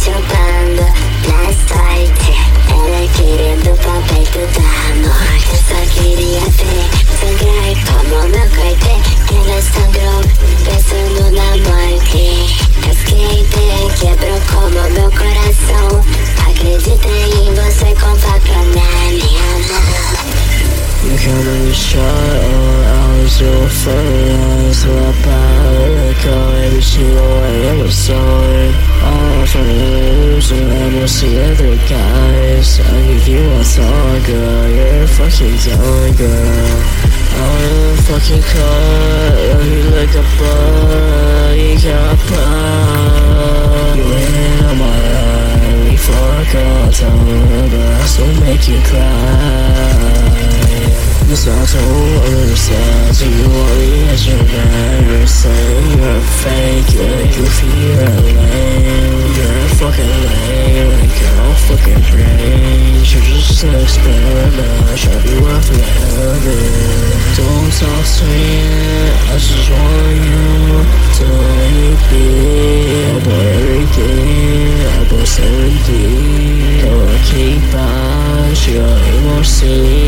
chupando na sorte Ela é querendo pau peito da morte. Eu só queria ver sangrar como meu corte Ela é sangrou pensando na morte. Eu Esquentei, quebrou como meu coração. Acreditei em você com faca na minha mão Come and show us your feelings We're about to go every single way, I'm sorry you see other guys. I give you a thought, girl. You're a fucking dumb, girl. I wanna fucking cut. You like a bug You got a You ain't on my line. We fuck all the time But I still make you cry. Cause I don't understand. So you only as your man You're saying you're fake You're goofy, you're lame You're fucking lame fucking strange. You're just an experiment Show you what love is Don't talk to me. I just want you to let me. Be About everything. About everything Don't keep back your emotions